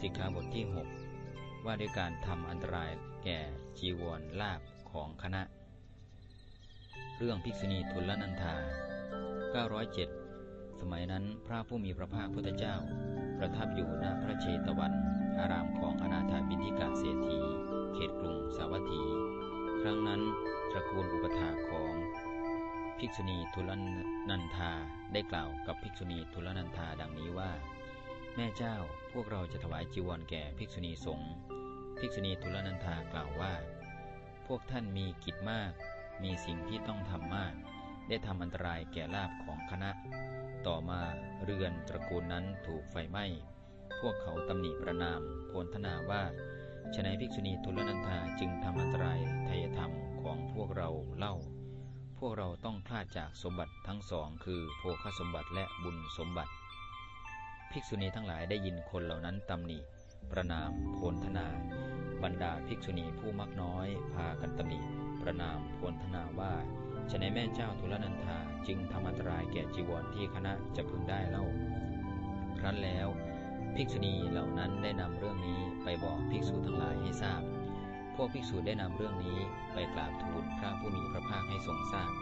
สิกขาบทที่ 6 ว่าด้วยการทำอันตรายแก่จีวรลาบของคณะ เรื่องภิกษุณีทุลนันธา 907 สมัยนั้นพระผู้มีพระภาคพุทธเจ้า ประทับอยู่ณพระเชตวัน อารามของอนาถาบินทิกาเศรษฐี เขตกรุงสาวัตถี ครั้งนั้นตระกูลอุปถาของภิกษุณีทุลนันธาได้กล่าวกับภิกษุณีทุลนันธาดังนี้ว่า แม่เจ้าพวกเราจะถวายจีวรแก่ภิกษุณีสงฆ์ภิกษุณีทุลนันธากล่าวว่า พวกท่านมีกิจมาก มีสิ่งที่ต้องทำมาก ได้ทำอันตรายแก่ลาบของคณะ ต่อมาเรือนตระกูลนั้นถูกไฟไหม้ พวกเขาตำหนิประนามโพลธนาว่าฉนัยภิกษุณีทุลนันธาจึงทำอันตรายทายธรรมของพวกเราเล่า พวกเราต้องพลาดจากสมบัติทั้งสองคือโภคสมบัติและบุญสมบัติ ภิกษุณีทั้งหลายได้ยินคนเหล่านั้นตำหนิ ประนามโพลธนา บรรดาภิกษุณีผู้มักน้อย พากันตำหนิ ประนามโพลธนาว่าฉนัยแม่เจ้าทุลนันธาจึงทำอันตรายแก่จีวรที่คณะจะพึงได้เล่า ครั้นแล้ว ภิกษุณีเหล่านั้นได้นำเรื่องนี้ไปบอกภิกษุทั้งหลายให้ทราบ พวกภิกษุได้นำเรื่องนี้ไปกราบทูลพระผู้มีพระภาคให้ทรงทราบ